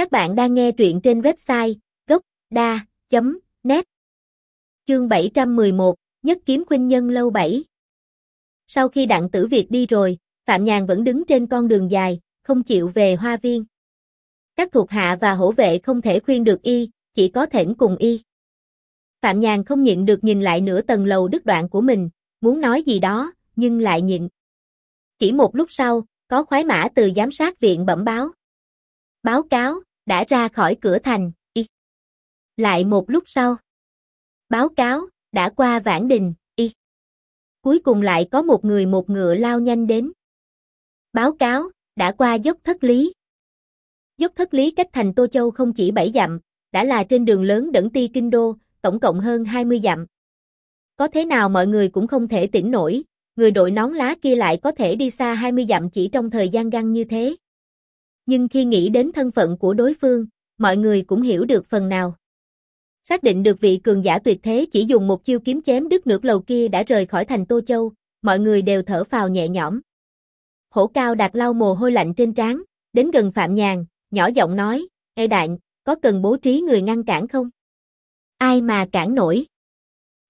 Các bạn đang nghe truyện trên website gocda.net Chương 711, Nhất kiếm khuynh nhân lâu 7 Sau khi đặng tử Việt đi rồi, Phạm Nhàn vẫn đứng trên con đường dài, không chịu về hoa viên. Các thuộc hạ và hổ vệ không thể khuyên được y, chỉ có thỉnh cùng y. Phạm Nhàn không nhịn được nhìn lại nửa tầng lầu đứt đoạn của mình, muốn nói gì đó, nhưng lại nhịn. Chỉ một lúc sau, có khoái mã từ giám sát viện bẩm báo. Báo cáo, đã ra khỏi cửa thành, y. Lại một lúc sau. Báo cáo, đã qua vãn đình, y. Cuối cùng lại có một người một ngựa lao nhanh đến. Báo cáo, đã qua dốc thất lý. Dốc thất lý cách thành Tô Châu không chỉ 7 dặm, đã là trên đường lớn đẩn ti kinh đô, tổng cộng hơn 20 dặm. Có thế nào mọi người cũng không thể tỉnh nổi, người đội nón lá kia lại có thể đi xa 20 dặm chỉ trong thời gian găng như thế. Nhưng khi nghĩ đến thân phận của đối phương, mọi người cũng hiểu được phần nào. Xác định được vị cường giả tuyệt thế chỉ dùng một chiêu kiếm chém đứt nửa lầu kia đã rời khỏi thành Tô Châu, mọi người đều thở phào nhẹ nhõm. Hổ cao đạt lau mồ hôi lạnh trên trán, đến gần Phạm Nhàn, nhỏ giọng nói, Ê đạn, có cần bố trí người ngăn cản không? Ai mà cản nổi?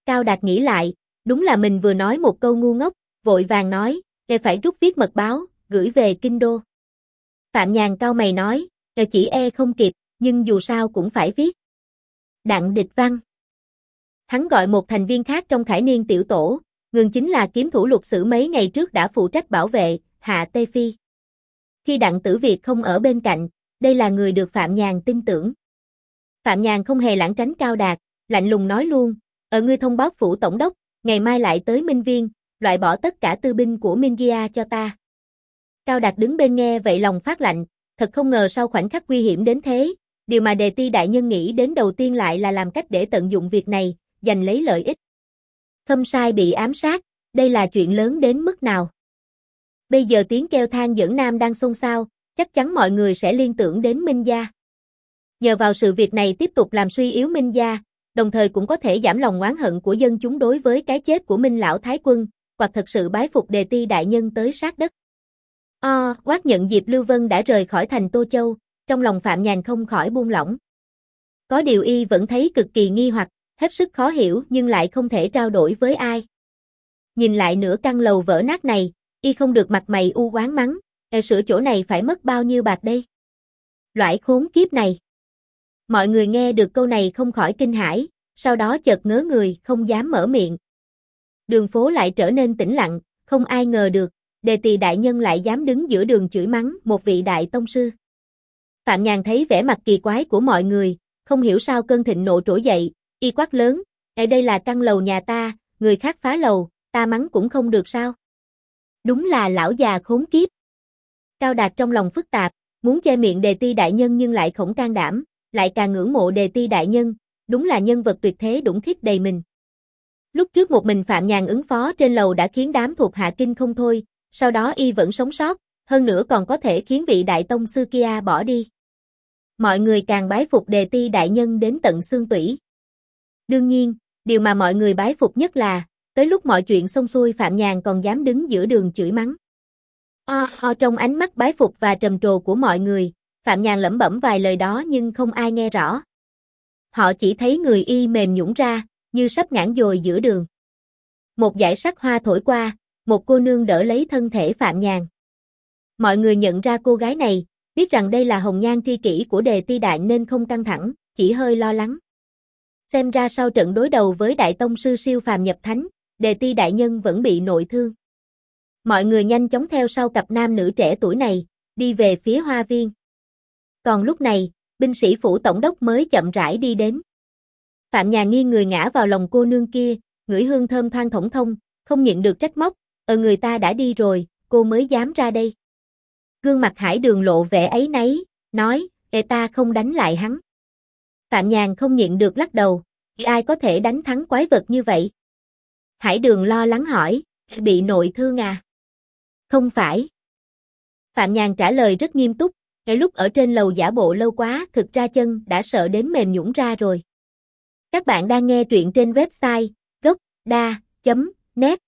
Cao Đạt nghĩ lại, đúng là mình vừa nói một câu ngu ngốc, vội vàng nói, Ê phải rút viết mật báo, gửi về kinh đô. Phạm Nhàn cao mày nói, e chỉ e không kịp, nhưng dù sao cũng phải viết. Đặng địch văn. Hắn gọi một thành viên khác trong khải niên tiểu tổ, ngừng chính là kiếm thủ luật sử mấy ngày trước đã phụ trách bảo vệ, Hạ Tê Phi. Khi đặng tử Việt không ở bên cạnh, đây là người được Phạm Nhàn tin tưởng. Phạm Nhàn không hề lãng tránh cao đạt, lạnh lùng nói luôn, ở ngươi thông báo phủ tổng đốc, ngày mai lại tới Minh Viên, loại bỏ tất cả tư binh của Minh Gia cho ta. Cao Đạt đứng bên nghe vậy lòng phát lạnh, thật không ngờ sau khoảnh khắc nguy hiểm đến thế, điều mà đề ti đại nhân nghĩ đến đầu tiên lại là làm cách để tận dụng việc này, giành lấy lợi ích. Khâm sai bị ám sát, đây là chuyện lớn đến mức nào? Bây giờ tiếng kêu than dẫn nam đang xôn xao, chắc chắn mọi người sẽ liên tưởng đến Minh Gia. Nhờ vào sự việc này tiếp tục làm suy yếu Minh Gia, đồng thời cũng có thể giảm lòng oán hận của dân chúng đối với cái chết của Minh Lão Thái Quân, hoặc thật sự bái phục đề ti đại nhân tới sát đất. O, quát nhận Diệp Lưu Vân đã rời khỏi thành Tô Châu, trong lòng Phạm Nhàn không khỏi buông lỏng. Có điều y vẫn thấy cực kỳ nghi hoặc, hết sức khó hiểu nhưng lại không thể trao đổi với ai. Nhìn lại nửa căn lầu vỡ nát này, y không được mặt mày u quán mắng, e sửa chỗ này phải mất bao nhiêu bạc đây? Loại khốn kiếp này. Mọi người nghe được câu này không khỏi kinh hãi, sau đó chợt ngớ người, không dám mở miệng. Đường phố lại trở nên tĩnh lặng, không ai ngờ được, đề tỳ đại nhân lại dám đứng giữa đường chửi mắng một vị đại tông sư. Phạm Nhàn thấy vẻ mặt kỳ quái của mọi người, không hiểu sao cơn thịnh nộ trỗi dậy, y quát lớn, ở đây là căn lầu nhà ta, người khác phá lầu, ta mắng cũng không được sao. Đúng là lão già khốn kiếp. Cao Đạt trong lòng phức tạp, muốn che miệng đề ti đại nhân nhưng lại khổng can đảm, lại càng ngưỡng mộ đề ti đại nhân, đúng là nhân vật tuyệt thế đủng khít đầy mình. Lúc trước một mình Phạm Nhàn ứng phó trên lầu đã khiến đám thuộc hạ kinh không thôi, sau đó y vẫn sống sót, hơn nữa còn có thể khiến vị đại tông sư kia bỏ đi. Mọi người càng bái phục đề ti đại nhân đến tận xương tủy. Đương nhiên, điều mà mọi người bái phục nhất là, tới lúc mọi chuyện xong xuôi Phạm Nhàn còn dám đứng giữa đường chửi mắng. O, o trong ánh mắt bái phục và trầm trồ của mọi người, Phạm Nhàn lẩm bẩm vài lời đó nhưng không ai nghe rõ. Họ chỉ thấy người y mềm nhũn ra, như sắp ngã dồi giữa đường. Một dải sắc hoa thổi qua, một cô nương đỡ lấy thân thể Phạm Nhàn. Mọi người nhận ra cô gái này, biết rằng đây là hồng nhan tri kỷ của đề ti đại nên không căng thẳng, chỉ hơi lo lắng. Xem ra sau trận đối đầu với đại tông sư siêu phàm nhập thánh, đề ti đại nhân vẫn bị nội thương. Mọi người nhanh chóng theo sau cặp nam nữ trẻ tuổi này, đi về phía hoa viên. Còn lúc này, binh sĩ phủ tổng đốc mới chậm rãi đi đến. Phạm nhà nghi người ngã vào lòng cô nương kia, ngửi hương thơm thoang thổng thông, không nhịn được trách móc, ờ người ta đã đi rồi, cô mới dám ra đây. Gương mặt hải đường lộ vẻ ấy nấy, nói, ê ta không đánh lại hắn. Phạm nhàn không nhịn được lắc đầu, ai có thể đánh thắng quái vật như vậy? Hải đường lo lắng hỏi, bị nội thương à? Không phải. Phạm nhàn trả lời rất nghiêm túc, ngay lúc ở trên lầu giả bộ lâu quá thực ra chân đã sợ đến mềm nhũn ra rồi. Các bạn đang nghe truyện trên website gocda.net